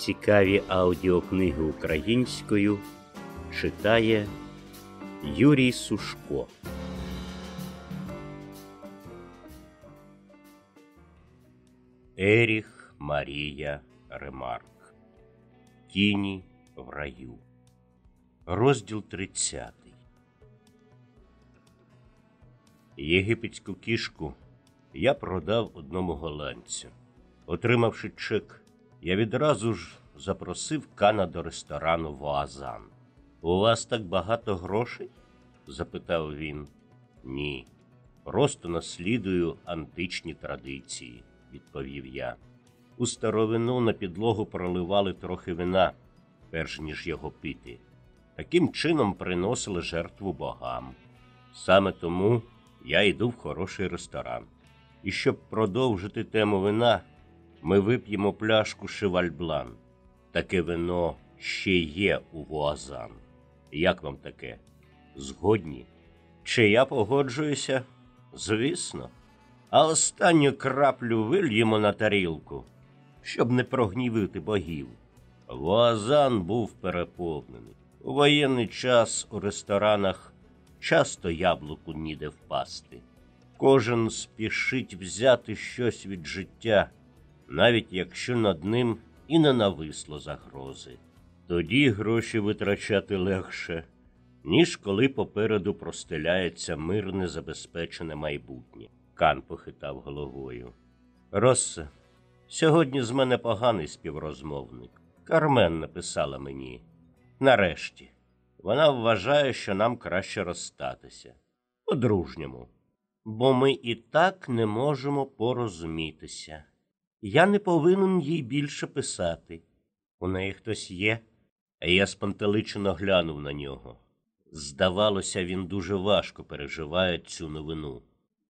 Цікаві аудіокниги українською читає Юрій Сушко. Еріх Марія Ремарк. Тіні в раю. Розділ 30. Єгипетську кішку я продав одному голландцю. Отримавши чек, я відразу ж запросив Кана до ресторану Воазан. У вас так багато грошей? запитав він. Ні. Просто наслідую античні традиції, відповів я. У старовину на підлогу проливали трохи вина, перш ніж його пити. Таким чином приносили жертву богам. Саме тому я йду в хороший ресторан. І щоб продовжити тему вина, ми вип'ємо пляшку Шевальблан. Таке вино ще є у Вуазан. Як вам таке? Згодні? Чи я погоджуюся? Звісно. А останню краплю вильємо на тарілку, щоб не прогнівити богів. Вуазан був переповнений. У воєнний час у ресторанах часто яблуку ніде впасти. Кожен спішить взяти щось від життя, навіть якщо над ним і не нависло загрози. Тоді гроші витрачати легше, ніж коли попереду простеляється мирне забезпечене майбутнє. Кан похитав головою. Россе, сьогодні з мене поганий співрозмовник. Кармен написала мені. Нарешті, вона вважає, що нам краще розстатися. По-дружньому. Бо ми і так не можемо порозумітися. Я не повинен їй більше писати. У неї хтось є, а я спантеличено глянув на нього. Здавалося, він дуже важко переживає цю новину.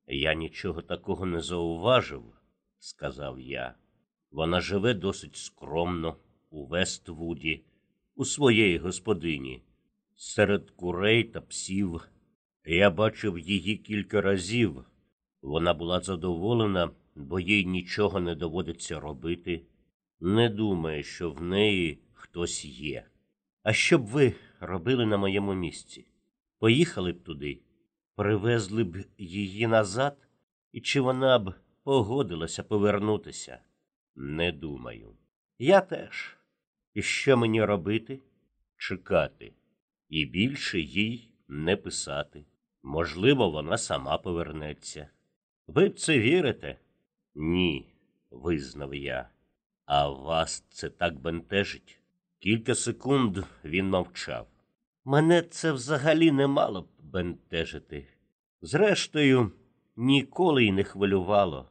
Я нічого такого не зауважив, сказав я. Вона живе досить скромно у Вествуді, у своєї господині, серед курей та псів. Я бачив її кілька разів. Вона була задоволена, бо їй нічого не доводиться робити. Не думає, що в неї хтось є. А що б ви робили на моєму місці? Поїхали б туди, привезли б її назад, і чи вона б погодилася повернутися? Не думаю. Я теж. І що мені робити? Чекати. І більше їй не писати. Можливо, вона сама повернеться. Ви в це вірите? Ні, визнав я. А вас це так бентежить. Кілька секунд він мовчав. Мене це взагалі не мало б бентежити. Зрештою, ніколи й не хвилювало.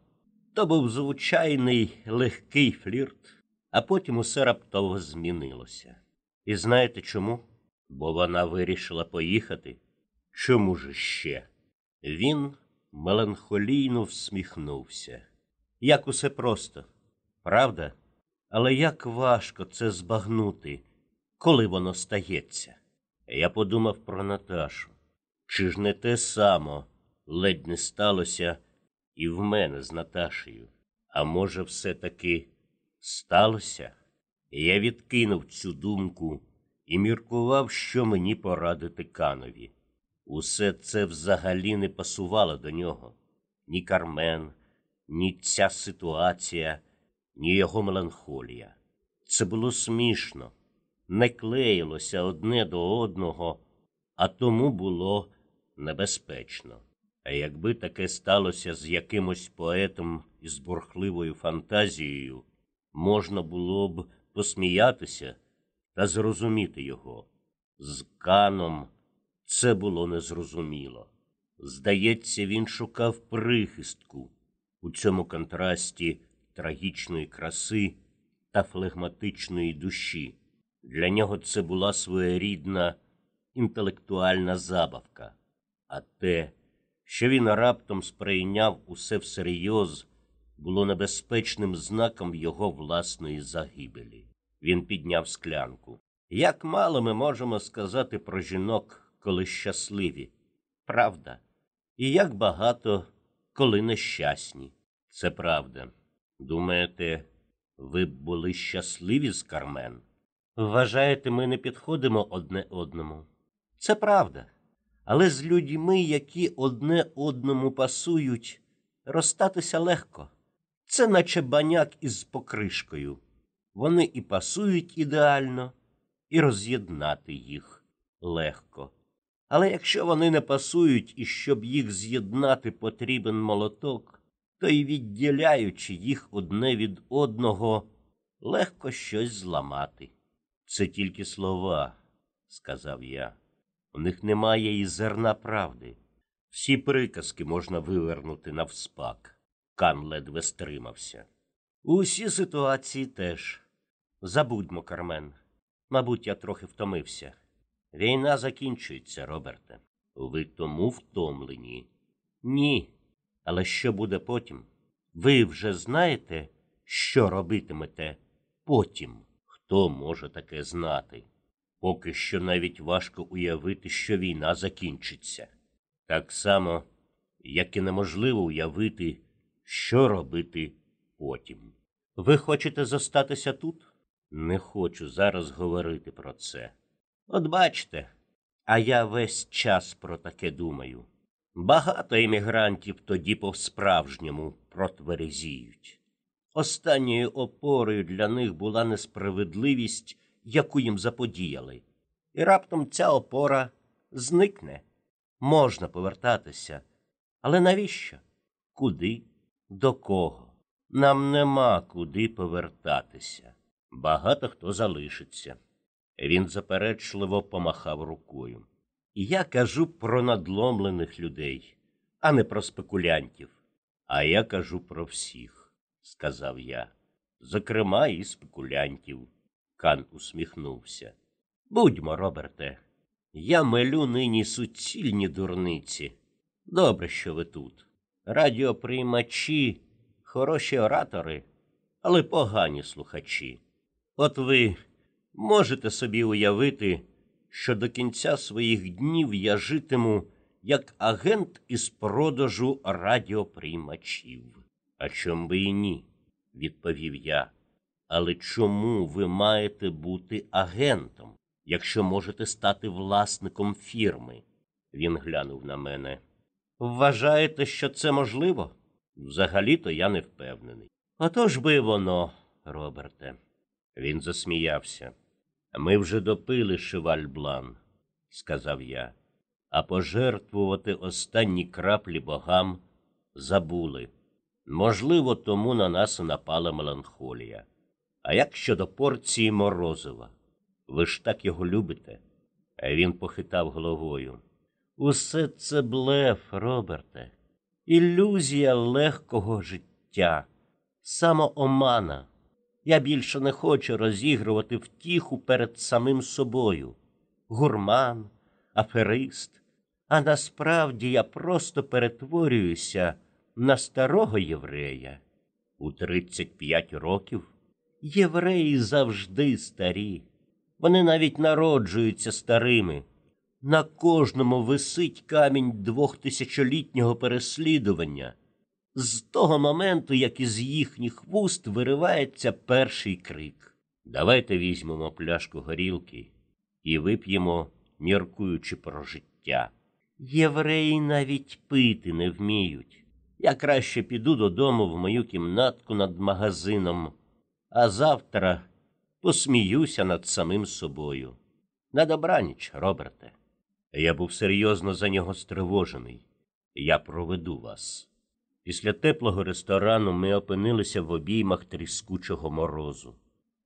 То був звичайний легкий флірт, а потім усе раптово змінилося. І знаєте чому? Бо вона вирішила поїхати. Чому ж ще? Він меланхолійно всміхнувся. Як усе просто, правда? Але як важко це збагнути, коли воно стається. Я подумав про Наташу. Чи ж не те само ледь не сталося і в мене з Наташею? А може, все-таки сталося? Я відкинув цю думку і міркував, що мені порадити Канові. Усе це взагалі не пасувало до нього ні Кармен, ні ця ситуація, ні його меланхолія. Це було смішно, не клеїлося одне до одного, а тому було небезпечно. А якби таке сталося з якимось поетом із бурхливою фантазією, можна було б посміятися та зрозуміти його. З Каном це було незрозуміло. Здається, він шукав прихистку у цьому контрасті трагічної краси та флегматичної душі. Для нього це була своєрідна інтелектуальна забавка, а те, що він раптом сприйняв усе всерйоз, було небезпечним знаком його власної загибелі. Він підняв склянку. Як мало ми можемо сказати про жінок, коли щасливі, правда, і як багато, коли нещасні. Це правда. Думаєте, Ви б були щасливі з Кармен. Вважаєте, ми не підходимо одне одному. Це правда. Але з людьми, які одне одному пасують, розстатися легко. Це наче баняк із покришкою. Вони і пасують ідеально, і роз'єднати їх легко. Але якщо вони не пасують і щоб їх з'єднати потрібен молоток, то й відділяючи їх одне від одного, легко щось зламати. Це тільки слова, сказав я. У них немає і зерна правди. Всі приказки можна вивернути навспак. Кан ледве стримався. Усі ситуації теж. Забудьмо, Кармен. Мабуть, я трохи втомився. Війна закінчується, Роберте. Ви тому втомлені? Ні. Але що буде потім? Ви вже знаєте, що робитимете потім? Хто може таке знати? Поки що навіть важко уявити, що війна закінчиться. Так само, як і неможливо уявити, що робити потім. Ви хочете зостатися тут? Не хочу зараз говорити про це. От бачите, а я весь час про таке думаю. Багато емігрантів тоді по-справжньому протверезіють. Останньою опорою для них була несправедливість, яку їм заподіяли, і раптом ця опора зникне. Можна повертатися. Але навіщо? Куди? До кого? Нам нема куди повертатися. Багато хто залишиться. Він заперечливо помахав рукою. Я кажу про надломлених людей, а не про спекулянтів. А я кажу про всіх, сказав я. Зокрема, і спекулянтів. Кан усміхнувся. Будьмо, Роберте, я мелю нині суцільні дурниці. Добре, що ви тут. Радіоприймачі, хороші оратори, але погані слухачі. От ви можете собі уявити, що до кінця своїх днів я житиму як агент із продажу радіоприймачів. А чом би і ні, відповів я. Але чому ви маєте бути агентом, якщо можете стати власником фірми? Він глянув на мене. Вважаєте, що це можливо? Взагалі-то я не впевнений. Отож би воно, Роберте. Він засміявся. Ми вже допили шевальблан, сказав я, а пожертвувати останні краплі богам забули. Можливо, тому на нас напала меланхолія. А як щодо порції морозива? Ви ж так його любите? Він похитав головою. Усе це блеф, Роберте, ілюзія легкого життя, самоомана. Я більше не хочу розігрувати втіху перед самим собою. Гурман, аферист. А насправді я просто перетворююся на старого єврея. У 35 років євреї завжди старі. Вони навіть народжуються старими. На кожному висить камінь двохтисячолітнього переслідування з того моменту, як із їхніх вуст виривається перший крик. Давайте візьмемо пляшку горілки і вип'ємо, міркуючи про життя. Євреї навіть пити не вміють. Я краще піду додому в мою кімнатку над магазином, а завтра посміюся над самим собою. На добраніч, Роберте. Я був серйозно за нього стривожений. Я проведу вас. Після теплого ресторану ми опинилися в обіймах тріскучого морозу.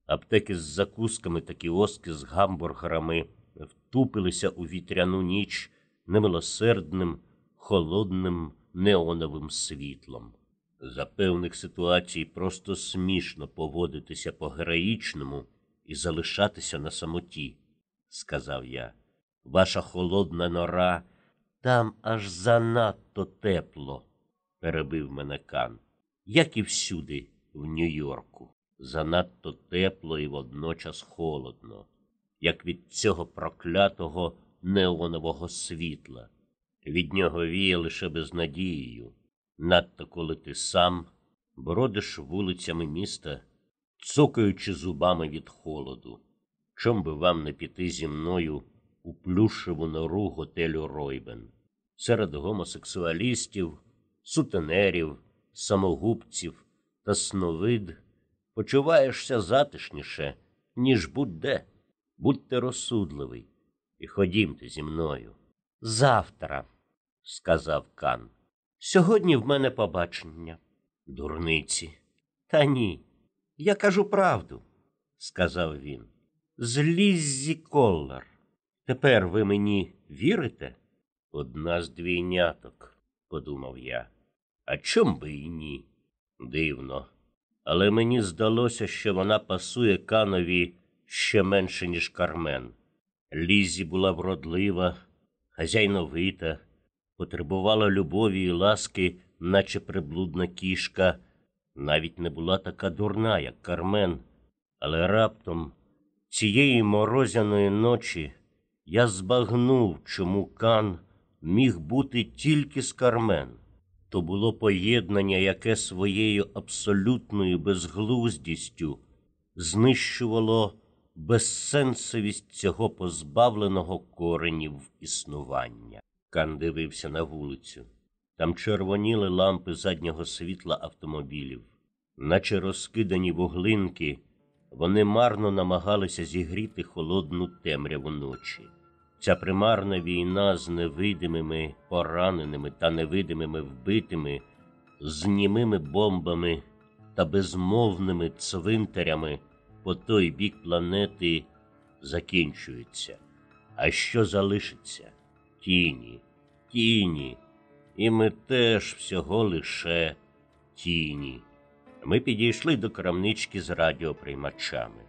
Аптеки з закусками та кіоски з гамбургерами втупилися у вітряну ніч немилосердним, холодним неоновим світлом. За певних ситуацій просто смішно поводитися по героїчному і залишатися на самоті, сказав я. Ваша холодна нора там аж занадто тепло перебив мене Кан, як і всюди, в Нью-Йорку, занадто тепло і водночас холодно, як від цього проклятого неонового світла. Від нього віє лише безнадією, надто коли ти сам бродиш вулицями міста цокаючи зубами від холоду. Чом би вам не піти зі мною у плюшеву нору готелю Ройбен? Серед гомосексуалістів, сутенерів, самогубців та сновид почуваєшся затишніше, ніж будь-де. Будьте розсудливий і ходімте зі мною. Завтра, сказав Кан. Сьогодні в мене побачення. Дурниці. Та ні. Я кажу правду, сказав він. З Ліззі Коллар. Тепер ви мені вірите? Одна з двійняток, подумав я. А чом би і ні? Дивно. Але мені здалося, що вона пасує канові ще менше, ніж Кармен. Лізі була вродлива, хазяйновита, потребувала любові і ласки, наче приблудна кішка, навіть не була така дурна, як Кармен, але раптом цієї морозяної ночі я збагнув, чому Кан міг бути тільки з Кармен. То було поєднання, яке своєю абсолютною безглуздістю знищувало безсенсовість цього позбавленого коренів існування. Кан дивився на вулицю. Там червоніли лампи заднього світла автомобілів, наче розкидані вуглинки, вони марно намагалися зігріти холодну темряву ночі. Ця примарна війна з невидимими пораненими та невидимими вбитими, з німими бомбами та безмовними цвинтарями по той бік планети закінчується. А що залишиться? Тіні, тіні, і ми теж всього лише тіні. Ми підійшли до крамнички з радіоприймачами.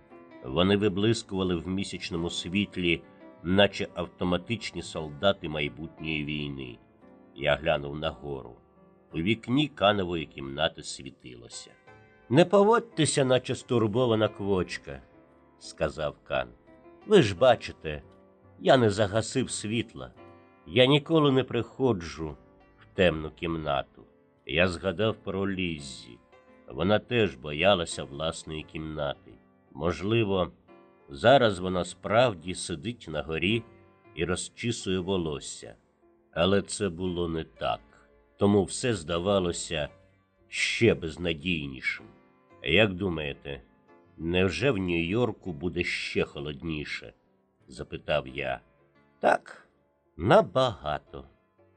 Вони виблискували в місячному світлі, наче автоматичні солдати майбутньої війни. Я глянув нагору. У вікні канової кімнати світилося. Не поводьтеся, наче стурбована квочка, сказав Кан. Ви ж бачите, я не загасив світла. Я ніколи не приходжу в темну кімнату. Я згадав про Ліззі. Вона теж боялася власної кімнати. Можливо, зараз вона справді сидить на горі і розчісує волосся. Але це було не так, тому все здавалося ще безнадійнішим. Як думаєте, невже в Нью-Йорку буде ще холодніше? запитав я. Так, набагато,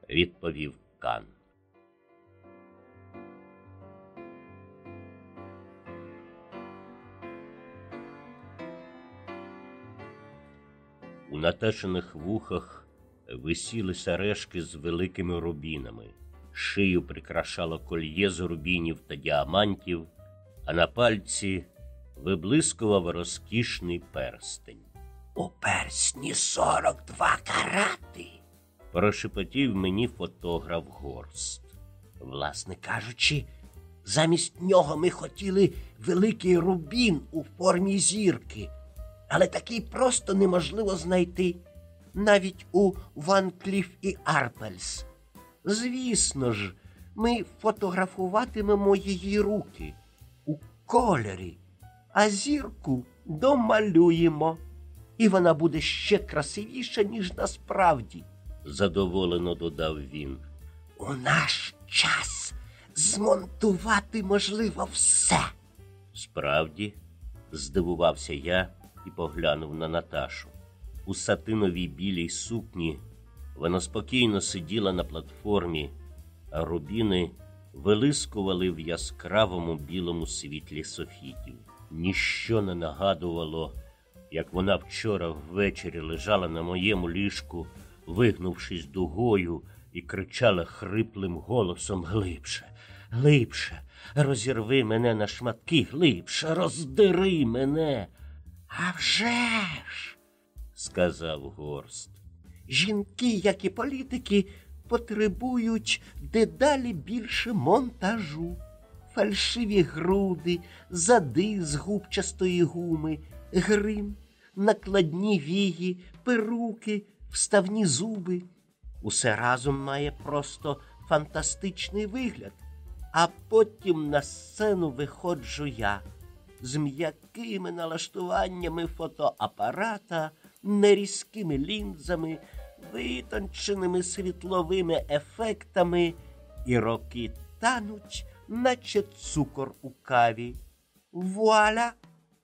відповів Кан. У наташених вухах висіли сережки з великими рубінами, шию прикрашало кольє з рубінів та діамантів, а на пальці виблискував розкішний перстень. У персні сорок два карати, прошепотів мені фотограф горст. Власне кажучи, замість нього ми хотіли великий рубін у формі зірки але такий просто неможливо знайти навіть у Ван Кліф і Арпельс. Звісно ж, ми фотографуватимемо її руки у кольорі, а зірку домалюємо, і вона буде ще красивіша, ніж насправді, задоволено додав він. У наш час змонтувати можливо все. Справді, здивувався я і поглянув на Наташу. У сатиновій білій сукні вона спокійно сиділа на платформі, а рубіни вилискували в яскравому білому світлі софітів. Ніщо не нагадувало, як вона вчора ввечері лежала на моєму ліжку, вигнувшись дугою, і кричала хриплим голосом глибше, глибше, розірви мене на шматки, глибше, роздири мене. «А вже ж!» – сказав Горст. Жінки, як і політики, потребують дедалі більше монтажу, фальшиві груди, зади з губчастої гуми, грим, накладні вії, перуки, вставні зуби. Усе разом має просто фантастичний вигляд, а потім на сцену виходжу я з м'якими налаштуваннями фотоапарата, нерізкими лінзами, витонченими світловими ефектами, і роки тануть, наче цукор у каві. Вуаля!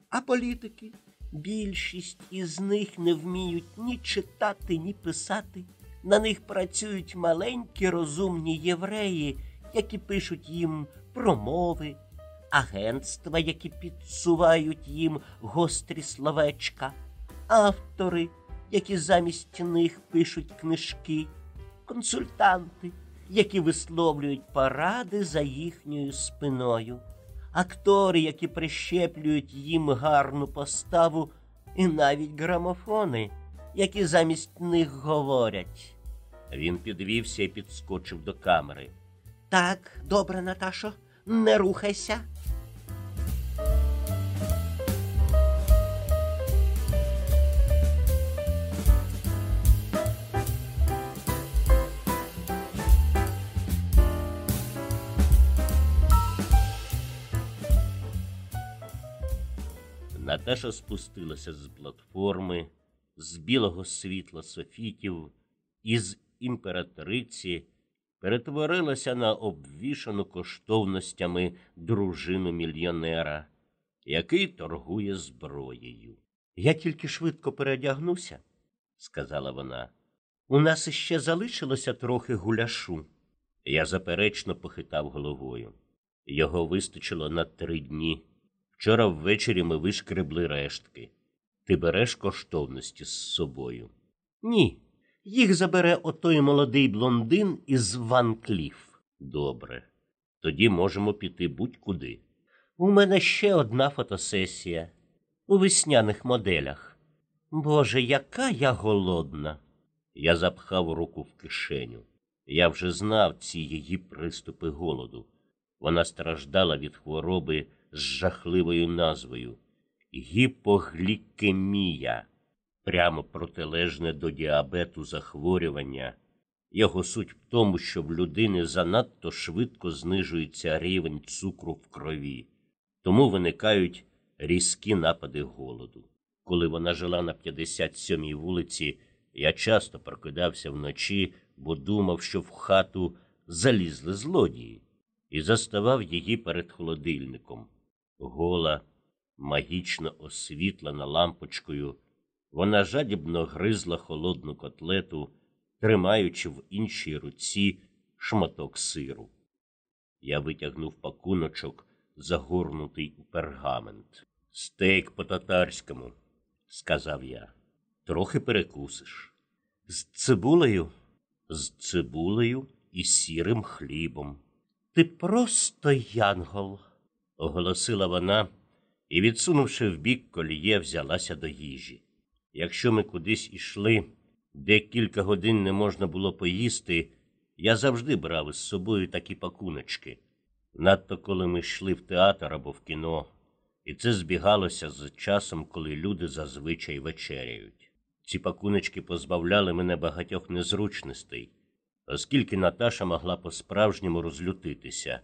А політики? Більшість із них не вміють ні читати, ні писати. На них працюють маленькі розумні євреї, які пишуть їм промови, агентства, які підсувають їм гострі словечка, автори, які замість них пишуть книжки, консультанти, які висловлюють поради за їхньою спиною, актори, які прищеплюють їм гарну поставу, і навіть грамофони, які замість них говорять. Він підвівся і підскочив до камери. Так, добре, Наташо, не рухайся. Наташа спустилася з платформи, з білого світла софітів, із імператриці перетворилася на обвішану коштовностями дружину мільйонера, який торгує зброєю. Я тільки швидко переодягнуся, сказала вона. У нас іще залишилося трохи гуляшу. Я заперечно похитав головою. Його вистачило на три дні. Вчора ввечері ми вишкребли рештки. Ти береш коштовності з собою? Ні. Їх забере отой молодий блондин із Ван Кліф. Добре. Тоді можемо піти будь-куди. У мене ще одна фотосесія у весняних моделях. Боже, яка я голодна. Я запхав руку в кишеню. Я вже знав ці її приступи голоду. Вона страждала від хвороби з жахливою назвою гіпоглікемія, прямо протилежне до діабету захворювання. Його суть в тому, що в людини занадто швидко знижується рівень цукру в крові, тому виникають різкі напади голоду. Коли вона жила на 57-й вулиці, я часто прокидався вночі, бо думав, що в хату залізли злодії, і заставав її перед холодильником. Гола, магічно освітлена лампочкою, вона жадібно гризла холодну котлету, тримаючи в іншій руці шматок сиру. Я витягнув пакуночок, загорнутий у пергамент. Стейк по татарському, сказав я. Трохи перекусиш. З цибулею, з цибулею і сірим хлібом. Ти просто янгол, оголосила вона і, відсунувши вбік коліє, взялася до їжі. Якщо ми кудись ішли, де кілька годин не можна було поїсти, я завжди брав із собою такі пакуночки. Надто коли ми йшли в театр або в кіно, і це збігалося з часом, коли люди зазвичай вечеряють. Ці пакуночки позбавляли мене багатьох незручностей, оскільки Наташа могла по-справжньому розлютитися,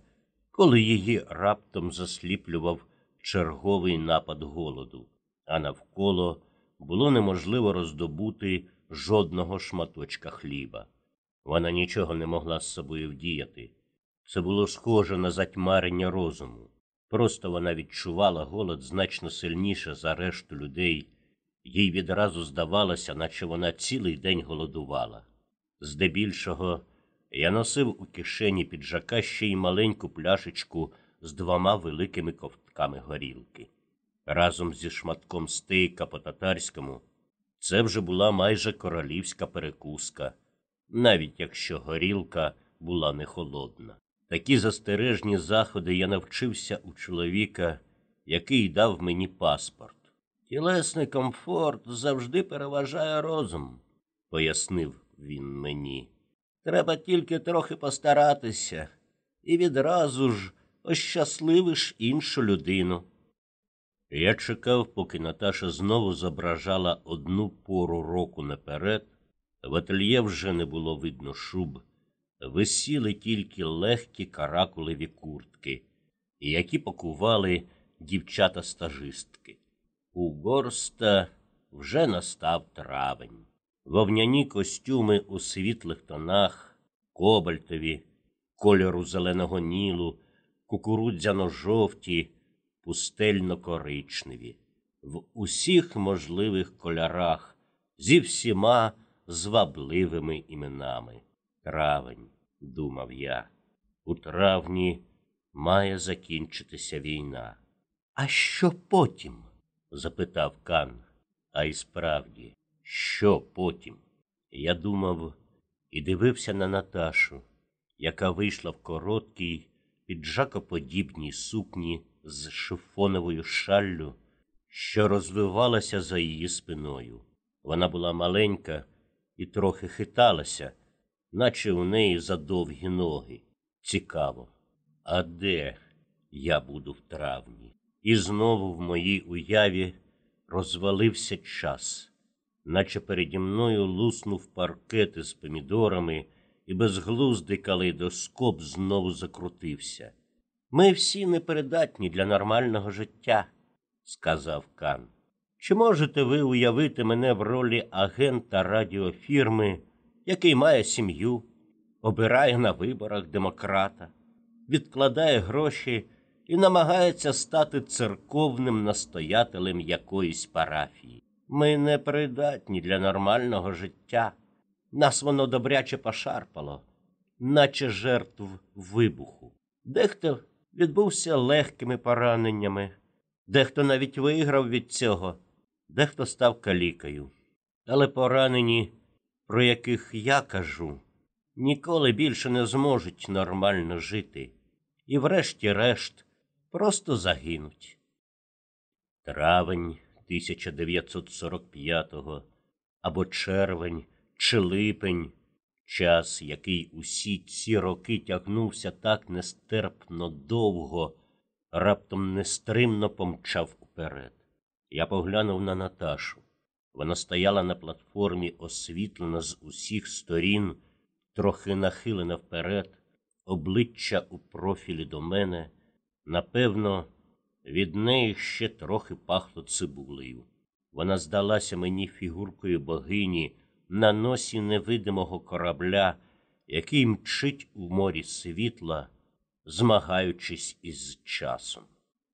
коли її раптом засліплював черговий напад голоду, а навколо було неможливо роздобути жодного шматочка хліба. Вона нічого не могла з собою вдіяти. Це було схоже на затьмарення розуму. Просто вона відчувала голод значно сильніше за решту людей, їй відразу здавалося, наче вона цілий день голодувала. Здебільшого я носив у кишені піджака ще й маленьку пляшечку з двома великими ковтками горілки. Разом зі шматком стейка по татарському це вже була майже королівська перекуска, навіть якщо горілка була не холодна. Такі застережні заходи я навчився у чоловіка, який дав мені паспорт. Тілесний комфорт завжди переважає розум, пояснив він мені. Треба тільки трохи постаратися і відразу ж ощасливиш іншу людину. Я чекав, поки Наташа знову зображала одну пору року наперед, в ательє вже не було видно шуб, висіли тільки легкі каракулеві куртки, які пакували дівчата-стажистки. У горста вже настав травень. Вовняні костюми у світлих тонах, кобальтові, кольору зеленого нілу, кукурудзяно-жовті, пустельно-коричневі, в усіх можливих кольорах, зі всіма звабливими іменами. Травень, думав я, у травні має закінчитися війна. А що потім? запитав Кан. А й справді, що потім? Я думав і дивився на Наташу, яка вийшла в короткій, піджакоподібній сукні з шифоновою шаллю, що розвивалася за її спиною. Вона була маленька і трохи хиталася, наче у неї задовгі ноги. Цікаво. А де я буду в травні? І знову в моїй уяві розвалився час, наче переді мною луснув паркет із помідорами, і безглуздий калейдоскоп знову закрутився. Ми всі непридатні для нормального життя, сказав Кан. Чи можете ви уявити мене в ролі агента радіофірми, який має сім'ю, обирає на виборах демократа, відкладає гроші і намагається стати церковним настоятелем якоїсь парафії? Ми не придатні для нормального життя. Нас воно добряче пошарпало, наче жертв вибуху. Дехто відбувся легкими пораненнями, дехто навіть виграв від цього, дехто став калікою. Але поранені, про яких я кажу, ніколи більше не зможуть нормально жити і, врешті-решт, просто загинуть. Травень 1945-го або червень чи липень, час, який усі ці роки тягнувся так нестерпно довго, раптом нестримно помчав уперед. Я поглянув на Наташу. Вона стояла на платформі, освітлена з усіх сторін, трохи нахилена вперед, обличчя у профілі до мене. Напевно, від неї ще трохи пахло цибулею. Вона здалася мені фігуркою богині на носі невидимого корабля, який мчить у морі світла, змагаючись із часом.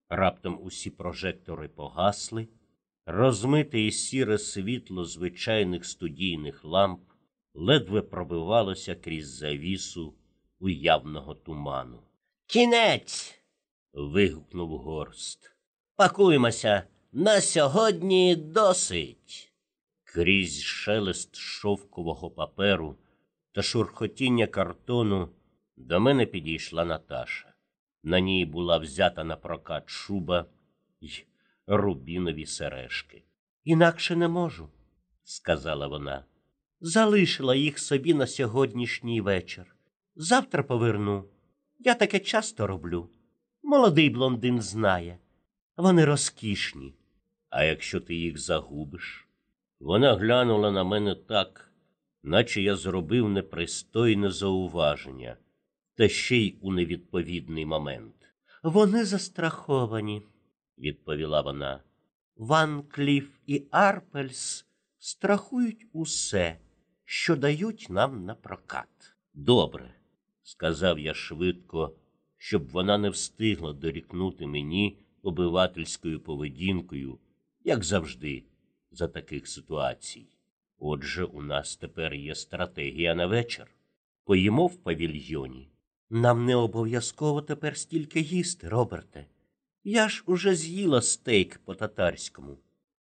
Раптом усі прожектори погасли, розмите і сіре світло звичайних студійних ламп ледве пробивалося крізь завісу уявного туману. Кінець. Вигукнув горст. Пакуємося. На сьогодні досить. Крізь шелест шовкового паперу та шурхотіння картону до мене підійшла Наташа. На ній була взята на прокат шуба й рубінові сережки. Інакше не можу, сказала вона. Залишила їх собі на сьогоднішній вечір. Завтра поверну. Я таке часто роблю. Молодий блондин знає. Вони розкішні. А якщо ти їх загубиш? Вона глянула на мене так, наче я зробив непристойне зауваження, та ще й у невідповідний момент. Вони застраховані, відповіла вона. Ван Кліф і Арпельс страхують усе, що дають нам на прокат. Добре, сказав я швидко, щоб вона не встигла дорікнути мені обивательською поведінкою, як завжди, за таких ситуацій. Отже, у нас тепер є стратегія на вечір. Поїмо в павільйоні. Нам не обов'язково тепер стільки їсти, Роберте. Я ж уже з'їла стейк по татарському.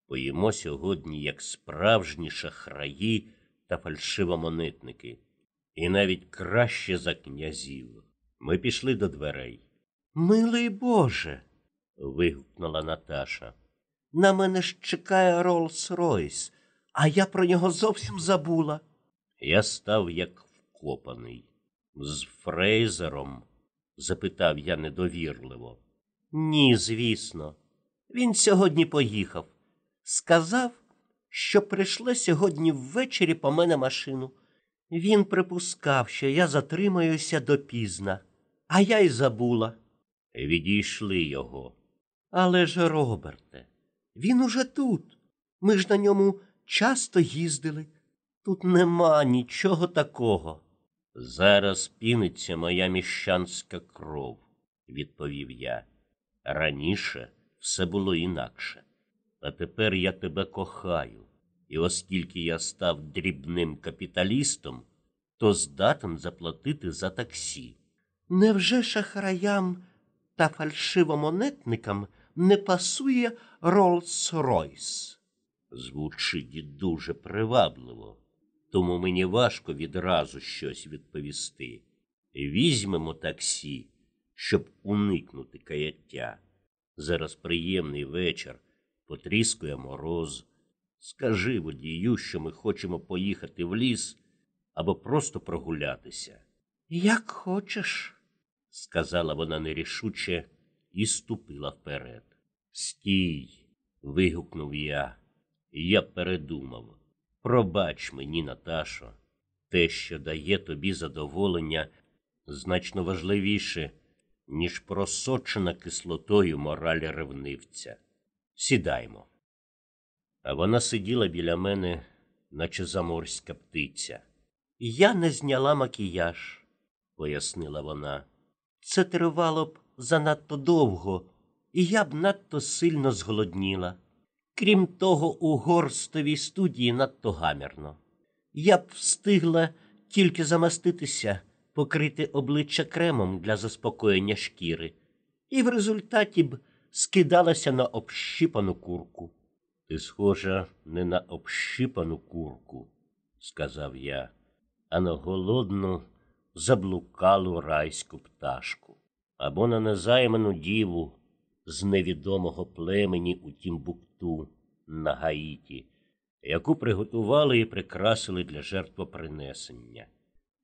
Поїмо сьогодні, як справжні шахраї та фальшивомонетники, і навіть краще за князів. Ми пішли до дверей. Милий Боже. вигукнула Наташа. На мене ж чекає Роллс Ройс, а я про нього зовсім забула. Я став як вкопаний. З Фрейзером? запитав я недовірливо. Ні, звісно. Він сьогодні поїхав. Сказав, що прийшли сьогодні ввечері по мене машину. Він припускав, що я затримаюся допізна, а я й забула. Відійшли його. Але ж, Роберте, він уже тут. Ми ж на ньому часто їздили. Тут нема нічого такого. Зараз піниться моя міщанська кров, відповів я. Раніше все було інакше, а тепер я тебе кохаю, і оскільки я став дрібним капіталістом, то здатен заплатити за таксі. Невже шахраям та фальшивомонетникам не пасує Роллс-Ройс? Звучить дуже привабливо, тому мені важко відразу щось відповісти. Візьмемо таксі, щоб уникнути каяття. Зараз приємний вечір, потріскує мороз. Скажи водію, що ми хочемо поїхати в ліс або просто прогулятися. Як хочеш. Сказала вона нерішуче і ступила вперед. Стій. вигукнув я. Я передумав. Пробач мені, Наташо, те, що дає тобі задоволення, значно важливіше, ніж просочена кислотою мораль ревнивця. Сідаймо. А вона сиділа біля мене, наче заморська птиця, Я не зняла макіяж, пояснила вона. Це тривало б занадто довго, і я б надто сильно зголодніла. Крім того, у горстовій студії надто гамірно. Я б встигла тільки замаститися, покрити обличчя кремом для заспокоєння шкіри, і в результаті б скидалася на общипану курку. Ти схожа не на общипану курку, сказав я, а на голодну, заблукалу райську пташку, або на незайману діву з невідомого племені у Тімбукту на Гаїті, яку приготували і прикрасили для жертвопринесення.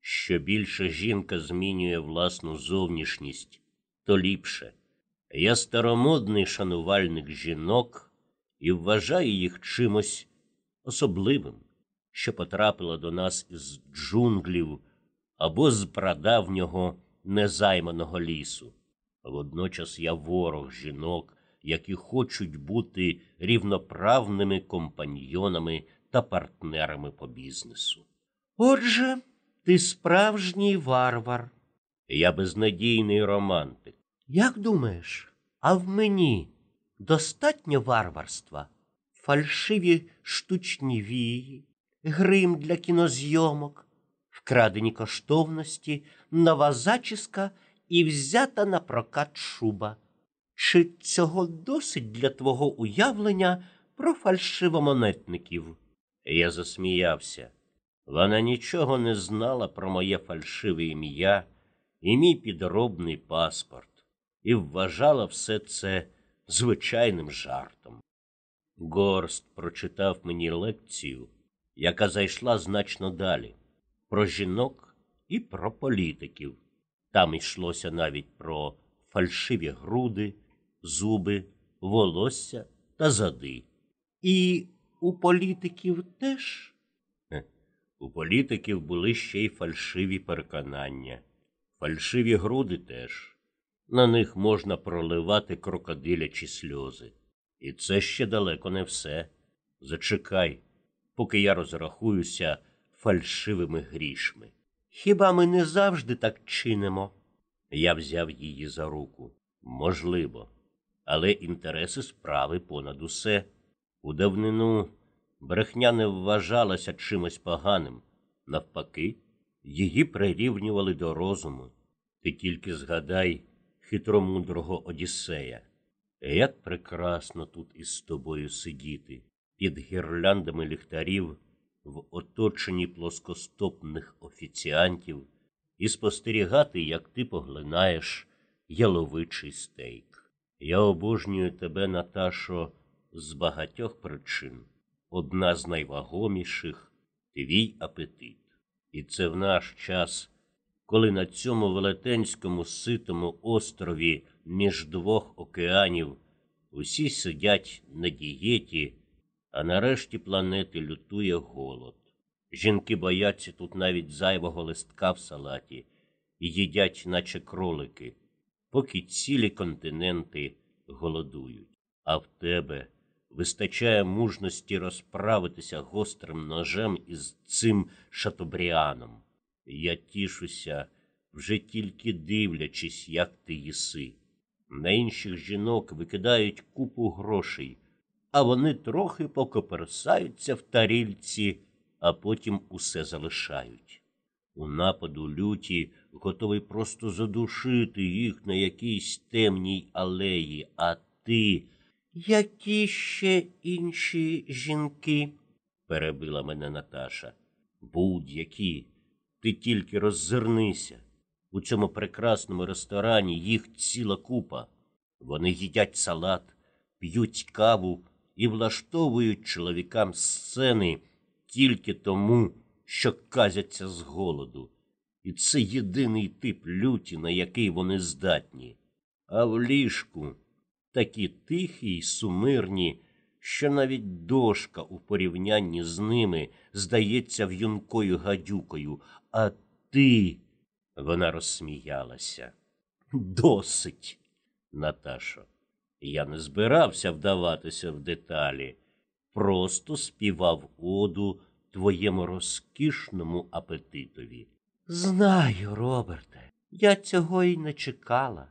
Що більше жінка змінює власну зовнішність, то ліпше. Я старомодний шанувальник жінок і вважаю їх чимось особливим, що потрапило до нас із джунглів або з прадавнього незайманого лісу. Водночас я ворог жінок, які хочуть бути рівноправними компаньйонами та партнерами по бізнесу. Отже, ти справжній варвар. Я безнадійний романтик. Як думаєш, а в мені достатньо варварства, фальшиві штучні вії, грим для кінозйомок, вкрадені коштовності, нова зачіска і взята на прокат шуба? Чи цього досить для твого уявлення про фальшивомонетників? Я засміявся. Вона нічого не знала про моє фальшиве ім'я і мій підробний паспорт, і вважала все це звичайним жартом. Горст прочитав мені лекцію, яка зайшла значно далі, про жінок і про політиків. Там йшлося навіть про фальшиві груди, зуби, волосся та зади. І у політиків теж? У політиків були ще й фальшиві переконання, фальшиві груди теж. На них можна проливати крокодилячі сльози. І це ще далеко не все. Зачекай, поки я розрахуюся фальшивими грішми. Хіба ми не завжди так чинимо? Я взяв її за руку. Можливо, але інтереси справи понад усе. У давнину брехня не вважалася чимось поганим. Навпаки, її прирівнювали до розуму. Ти тільки згадай хитромудрого Одіссея. Як прекрасно тут із тобою сидіти, під гірляндами ліхтарів, в оточенні плоскостопних офіціантів, і спостерігати, як ти поглинаєш яловичий стейк. Я обожнюю тебе, Наташо, з багатьох причин. Одна з найвагоміших твій апетит. І це в наш час, коли на цьому велетенському ситому острові між двох океанів усі сидять на дієті, а нарешті планети лютує голод. Жінки бояться тут навіть зайвого листка в салаті і їдять, наче кролики, поки цілі континенти голодують, а в тебе вистачає мужності розправитися гострим ножем із цим шатобріаном. Я тішуся, вже тільки дивлячись, як ти їси. На інших жінок викидають купу грошей, а вони трохи покоперсаються в тарільці, а потім усе залишають. У нападу люті готовий просто задушити їх на якійсь темній алеї, а ти. Які ще інші жінки? перебила мене Наташа. Будь-які. Ти тільки роззирнися. У цьому прекрасному ресторані їх ціла купа. Вони їдять салат, п'ють каву і влаштовують чоловікам сцени тільки тому, що казяться з голоду. І це єдиний тип люті, на який вони здатні. А в ліжку такі тихі й сумирні, що навіть дошка у порівнянні з ними здається в'юнкою гадюкою, а ти. Вона розсміялася. Досить, Наташо. Я не збирався вдаватися в деталі, просто співав оду твоєму розкішному апетитові. Знаю, Роберте, я цього й не чекала,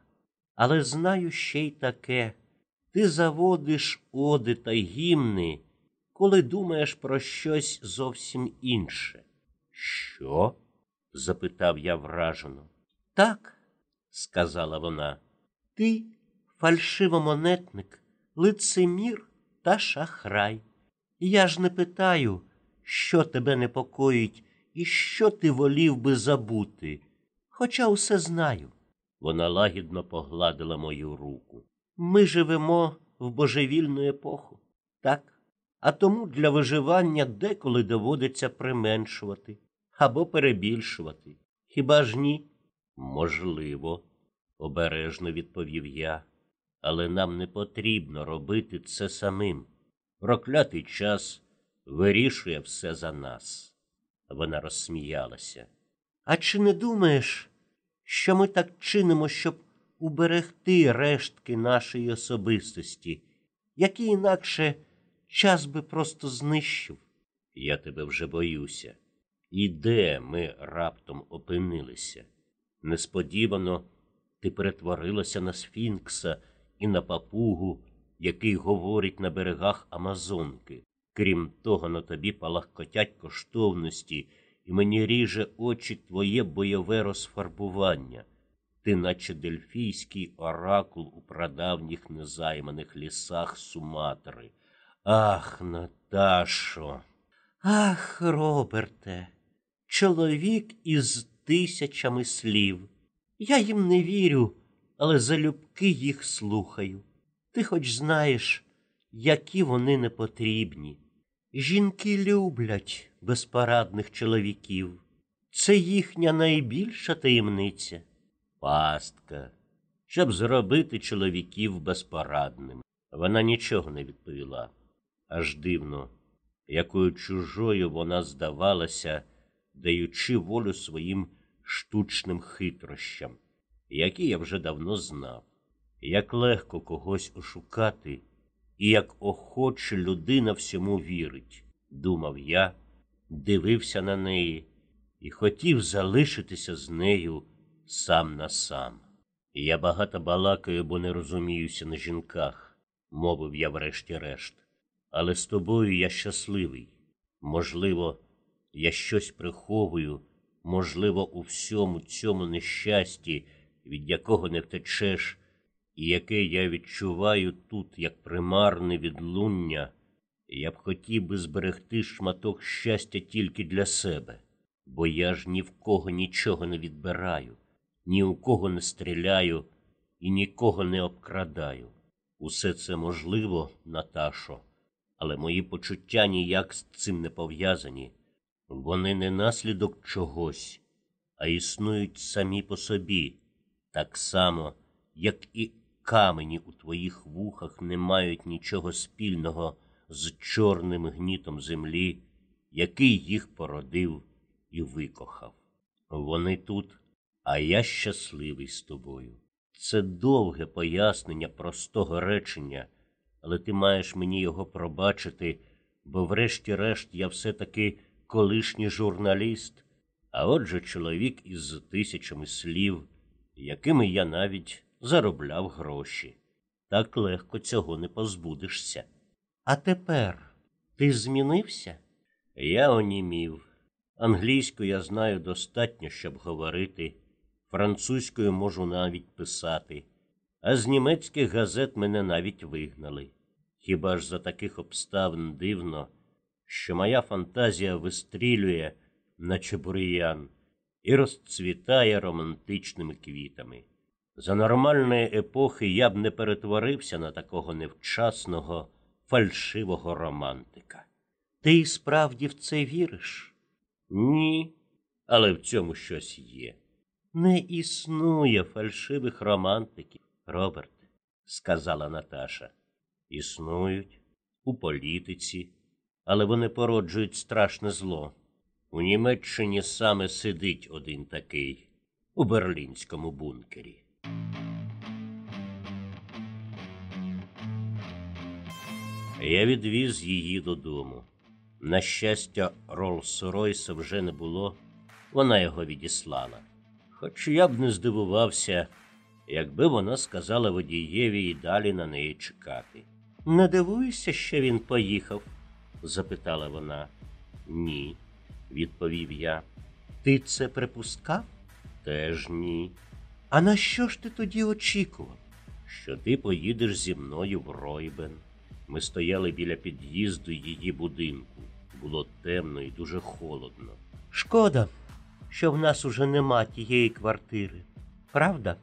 але знаю ще й таке. Ти заводиш оди та гімни, коли думаєш про щось зовсім інше. Що? запитав я вражено. Так, сказала вона, ти фальшивомонетник, лицемір та шахрай. Я ж не питаю, що тебе непокоїть і що ти волів би забути, хоча усе знаю. Вона лагідно погладила мою руку. Ми живемо в божевільну епоху, так? А тому для виживання деколи доводиться применшувати або перебільшувати. Хіба ж ні? Можливо, обережно відповів я, але нам не потрібно робити це самим. Проклятий час вирішує все за нас. Вона розсміялася. А чи не думаєш, що ми так чинимо, щоб уберегти рештки нашої особистості, які інакше час би просто знищив? Я тебе вже боюся. І де ми раптом опинилися? Несподівано ти перетворилася на сфінкса і на папугу, який говорить на берегах Амазонки. Крім того, на тобі палахкотять коштовності, і мені ріже очі твоє бойове розфарбування. Ти, наче дельфійський оракул у прадавніх незайманих лісах Суматри. Ах, Наташо. Ах, Роберте, чоловік із тисячами слів. Я їм не вірю, але залюбки їх слухаю. Ти хоч знаєш, які вони не потрібні. Жінки люблять безпорадних чоловіків. Це їхня найбільша таємниця. Пастка, щоб зробити чоловіків безпорадними. Вона нічого не відповіла. Аж дивно, якою чужою вона здавалася, даючи волю своїм штучним хитрощам, які я вже давно знав, як легко когось ошукати, і як охоче людина всьому вірить, думав я, дивився на неї і хотів залишитися з нею сам на сам. Я багато балакаю, бо не розуміюся на жінках, мовив я врешті-решт. Але з тобою я щасливий. Можливо, я щось приховую, можливо, у всьому цьому нещасті, від якого не втечеш, і яке я відчуваю тут як примарне відлуння, я б хотів би зберегти шматок щастя тільки для себе, бо я ж ні в кого нічого не відбираю, ні у кого не стріляю і нікого не обкрадаю. Усе це можливо, Наташо, але мої почуття ніяк з цим не пов'язані. Вони не наслідок чогось, а існують самі по собі, так само, як і камені у твоїх вухах не мають нічого спільного з чорним гнітом землі, який їх породив і викохав. Вони тут, а я щасливий з тобою. Це довге пояснення простого речення, але ти маєш мені його пробачити, бо врешті-решт я все-таки колишній журналіст, а отже чоловік із тисячами слів, якими я навіть заробляв гроші. Так легко цього не позбудешся. А тепер ти змінився? Я онімів. Англійську я знаю достатньо, щоб говорити, французькою можу навіть писати, а з німецьких газет мене навіть вигнали. Хіба ж за таких обставин дивно, що моя фантазія вистрілює, наче бур'ян, і розцвітає романтичними квітами. За нормальної епохи я б не перетворився на такого невчасного, фальшивого романтика. Ти справді в це віриш? Ні, але в цьому щось є. Не існує фальшивих романтиків, Роберт, сказала Наташа. Існують у політиці, але вони породжують страшне зло. У Німеччині саме сидить один такий у берлінському бункері. Я відвіз її додому. На щастя, Роллс-Ройса вже не було, вона його відіслала. Хоч я б не здивувався, якби вона сказала водієві і далі на неї чекати. Не дивуйся, що він поїхав? запитала вона. Ні, відповів я. Ти це припускав? Теж ні. А на що ж ти тоді очікував? Що ти поїдеш зі мною в Ройбен. Ми стояли біля під'їзду її будинку. Було темно і дуже холодно. Шкода, що в нас уже нема тієї квартири. Правда?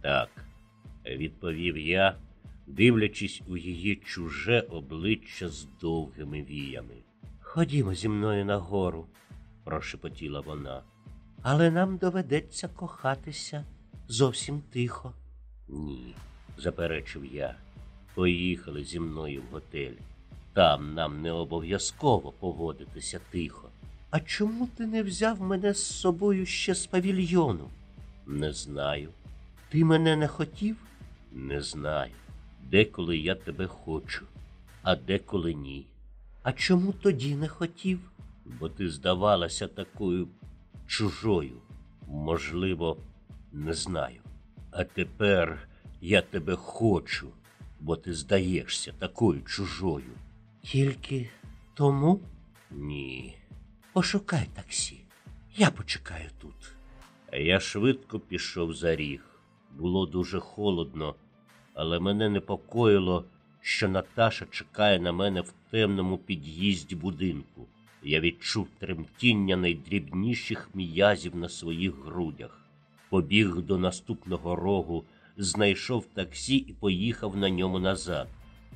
Так, відповів я, дивлячись у її чуже обличчя з довгими віями. Ходімо зі мною нагору, прошепотіла вона. але нам доведеться кохатися зовсім тихо. Ні, заперечив я. Поїхали зі мною в готель. Там нам не обов'язково поводитися тихо. А чому ти не взяв мене з собою ще з павільйону? Не знаю, Ти мене не хотів? не знаю. Деколи я тебе хочу, а деколи ні. А чому тоді не хотів? Бо ти здавалася такою чужою. Можливо, не знаю. А тепер я тебе хочу, бо ти здаєшся такою чужою. Тільки тому Ні. пошукай таксі. Я почекаю тут. Я швидко пішов за ріг. Було дуже холодно, але мене непокоїло, що Наташа чекає на мене в темному під'їзді будинку. Я відчув тремтіння найдрібніших м'язів на своїх грудях. Побіг до наступного рогу, знайшов таксі і поїхав на ньому назад.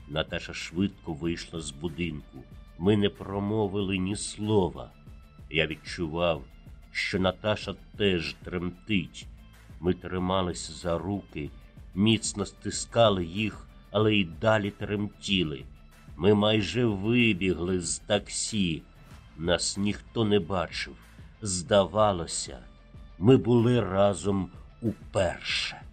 Наташа швидко вийшла з будинку. Ми не промовили ні слова. Я відчував, що Наташа теж тремтить. Ми трималися за руки, міцно стискали їх, але й далі тремтіли. Ми майже вибігли з таксі. Нас ніхто не бачив. Здавалося, ми були разом уперше.